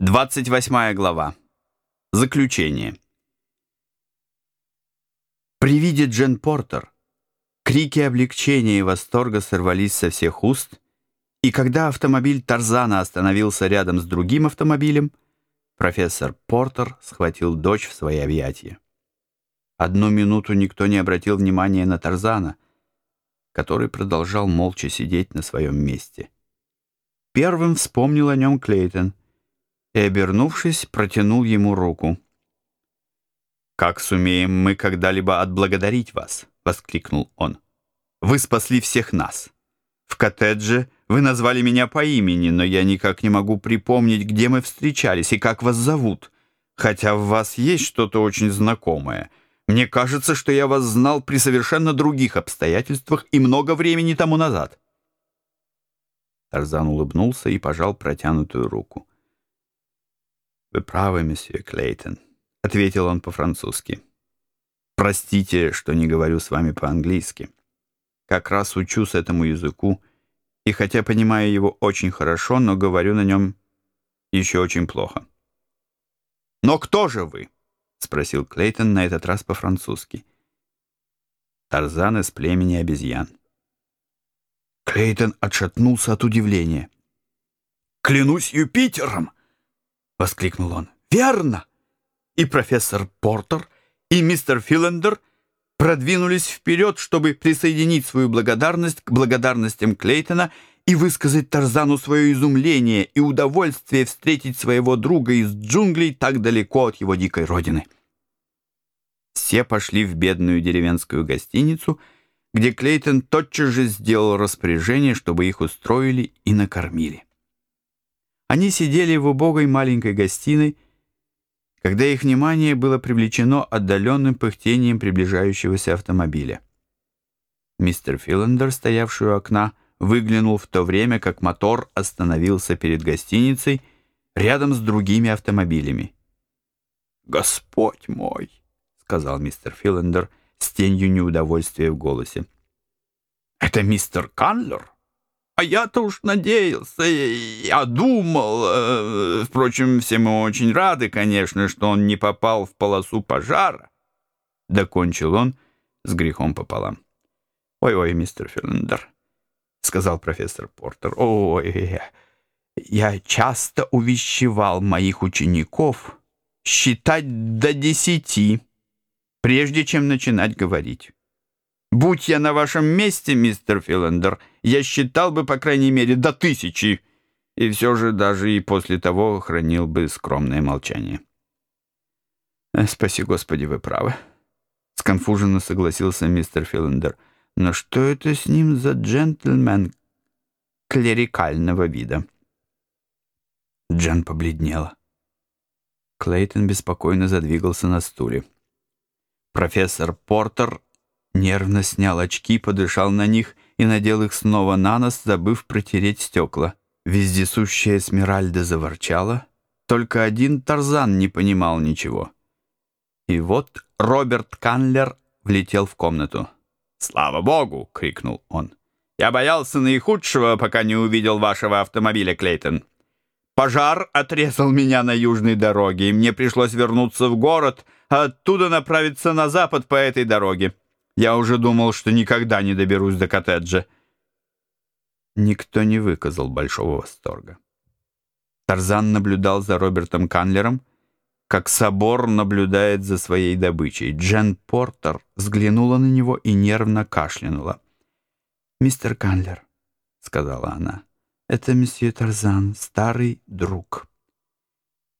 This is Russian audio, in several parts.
28 глава. Заключение. При виде Джен Портер крики облегчения и восторга сорвались со всех уст, и когда автомобиль Тарзана остановился рядом с другим автомобилем, профессор Портер схватил дочь в свои объятия. Одну минуту никто не обратил внимания на Тарзана, который продолжал молча сидеть на своем месте. Первым вспомнил о нем Клейтон — и, обернувшись, протянул ему руку. «Как сумеем мы когда-либо отблагодарить вас?» — воскликнул он. «Вы спасли всех нас. В коттедже вы назвали меня по имени, но я никак не могу припомнить, где мы встречались и как вас зовут, хотя в вас есть что-то очень знакомое. Мне кажется, что я вас знал при совершенно других обстоятельствах и много времени тому назад». Тарзан улыбнулся и пожал протянутую руку. «Вы правы, месье Клейтон», — ответил он по-французски. «Простите, что не говорю с вами по-английски. Как раз учусь этому языку, и хотя понимаю его очень хорошо, но говорю на нем еще очень плохо». «Но кто же вы?» — спросил Клейтон на этот раз по-французски. Тарзан из племени обезьян. Клейтон отшатнулся от удивления. «Клянусь Юпитером!» — воскликнул он. «Верно!» И профессор Портер, и мистер Филлендер продвинулись вперед, чтобы присоединить свою благодарность к благодарностям Клейтона и высказать Тарзану свое изумление и удовольствие встретить своего друга из джунглей так далеко от его дикой родины. Все пошли в бедную деревенскую гостиницу, где Клейтон тотчас же сделал распоряжение, чтобы их устроили и накормили. Они сидели в убогой маленькой гостиной, когда их внимание было привлечено отдаленным пыхтением приближающегося автомобиля. Мистер Филлендер, стоявший у окна, выглянул в то время, как мотор остановился перед гостиницей рядом с другими автомобилями. «Господь мой!» — сказал мистер Филлендер с тенью неудовольствия в голосе. «Это мистер Канлер?» А я-то уж надеялся, я думал... Э, впрочем, все мы очень рады, конечно, что он не попал в полосу пожара. Докончил он с грехом пополам. «Ой-ой, мистер Ферлендер», — сказал профессор Портер, «ой, я часто увещевал моих учеников считать до десяти, прежде чем начинать говорить». Будь я на вашем месте, мистер Филлендер, я считал бы, по крайней мере, до тысячи, и все же даже и после того хранил бы скромное молчание. Э, «Спаси Господи, вы правы», — сконфуженно согласился мистер Филлендер. «Но что это с ним за джентльмен клерикального вида?» Джен побледнела. Клейтон беспокойно задвигался на стуле. Профессор Портер Нервно снял очки, подышал на них и надел их снова на нос, забыв протереть стекла. Вездесущая Смиральда заворчала. Только один Тарзан не понимал ничего. И вот Роберт Канлер влетел в комнату. «Слава богу!» — крикнул он. «Я боялся наихудшего, пока не увидел вашего автомобиля, Клейтон. Пожар отрезал меня на южной дороге, и мне пришлось вернуться в город, а оттуда направиться на запад по этой дороге. Я уже думал, что никогда не доберусь до коттеджа. Никто не выказал большого восторга. Тарзан наблюдал за Робертом Канлером, как собор наблюдает за своей добычей. Джен Портер взглянула на него и нервно кашлянула. «Мистер Канлер», — сказала она, — «это месье Тарзан, старый друг».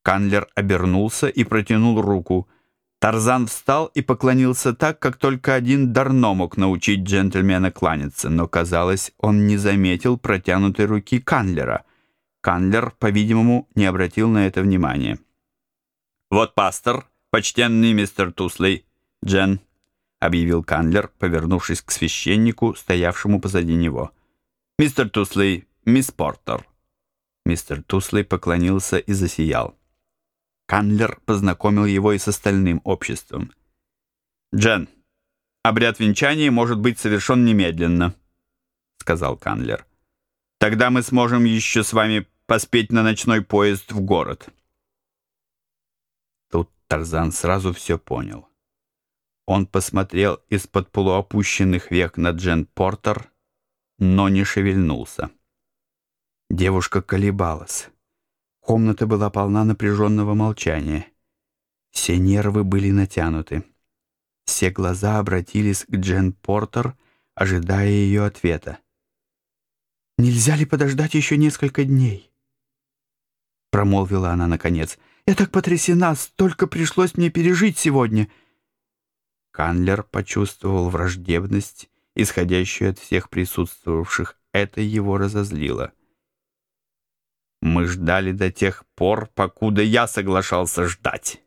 Канлер обернулся и протянул руку — Тарзан встал и поклонился так, как только один Дарно мог научить джентльмена кланяться, но, казалось, он не заметил протянутой руки Канлера. Канлер, по-видимому, не обратил на это внимания. «Вот пастор, почтенный мистер Туслей, Джен», — объявил Канлер, повернувшись к священнику, стоявшему позади него. «Мистер Туслей, мисс Портер». Мистер Туслей поклонился и засиял. Канлер познакомил его и с остальным обществом. «Джен, обряд венчания может быть совершен немедленно», — сказал Канлер. «Тогда мы сможем еще с вами поспеть на ночной поезд в город». Тарзан сразу все понял. Он посмотрел из-под полуопущенных век на Джен Портер, но не шевельнулся. Девушка колебалась. Комната была полна напряженного молчания. Все нервы были натянуты. Все глаза обратились к Джен Портер, ожидая ее ответа. «Нельзя ли подождать еще несколько дней?» Промолвила она наконец. «Я так потрясена, столько пришлось мне пережить сегодня!» Канлер почувствовал враждебность, исходящую от всех присутствовавших. Это его разозлило. «Мы ждали до тех пор, покуда я соглашался ждать»,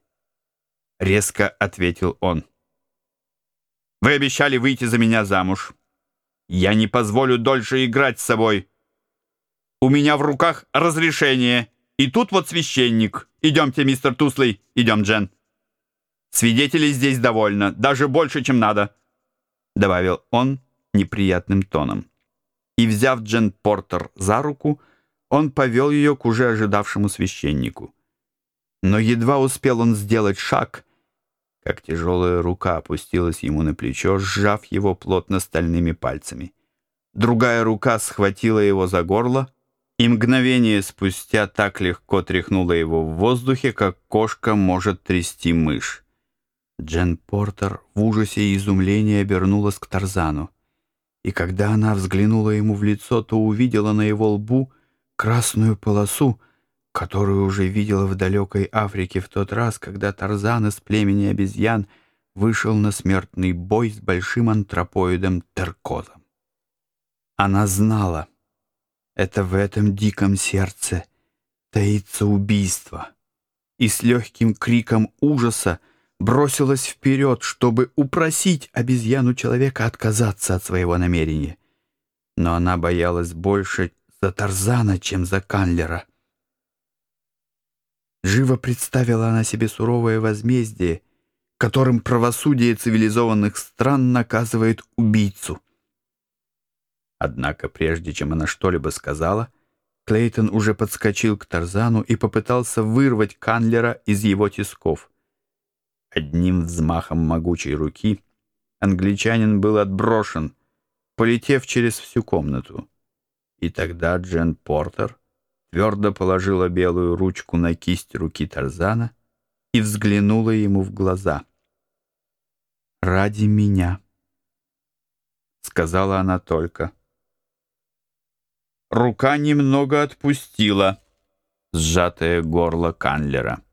— резко ответил он. «Вы обещали выйти за меня замуж. Я не позволю дольше играть с собой. У меня в руках разрешение, и тут вот священник. Идемте, мистер Туслey, идем, Джен». Свидетелей здесь довольно, даже больше, чем надо», — добавил он неприятным тоном. И, взяв Джен Портер за руку, он повел ее к уже ожидавшему священнику. Но едва успел он сделать шаг, как тяжелая рука опустилась ему на плечо, сжав его плотно стальными пальцами. Другая рука схватила его за горло, и мгновение спустя так легко тряхнула его в воздухе, как кошка может трясти мышь. Джен Портер в ужасе и изумлении обернулась к Тарзану. И когда она взглянула ему в лицо, то увидела на его лбу красную полосу, которую уже видела в далекой Африке в тот раз, когда Тарзан из племени обезьян вышел на смертный бой с большим антропоидом Теркозом. Она знала, это в этом диком сердце таится убийство, и с легким криком ужаса бросилась вперед, чтобы упросить обезьяну-человека отказаться от своего намерения. Но она боялась больше за Тарзана, чем за Канлера. Живо представила она себе суровое возмездие, которым правосудие цивилизованных стран наказывает убийцу. Однако прежде чем она что-либо сказала, Клейтон уже подскочил к Тарзану и попытался вырвать Канлера из его тисков. Одним взмахом могучей руки англичанин был отброшен, полетев через всю комнату. И тогда Джен Портер твердо положила белую ручку на кисть руки Тарзана и взглянула ему в глаза. «Ради меня», — сказала она только. Рука немного отпустила сжатое горло Канлера.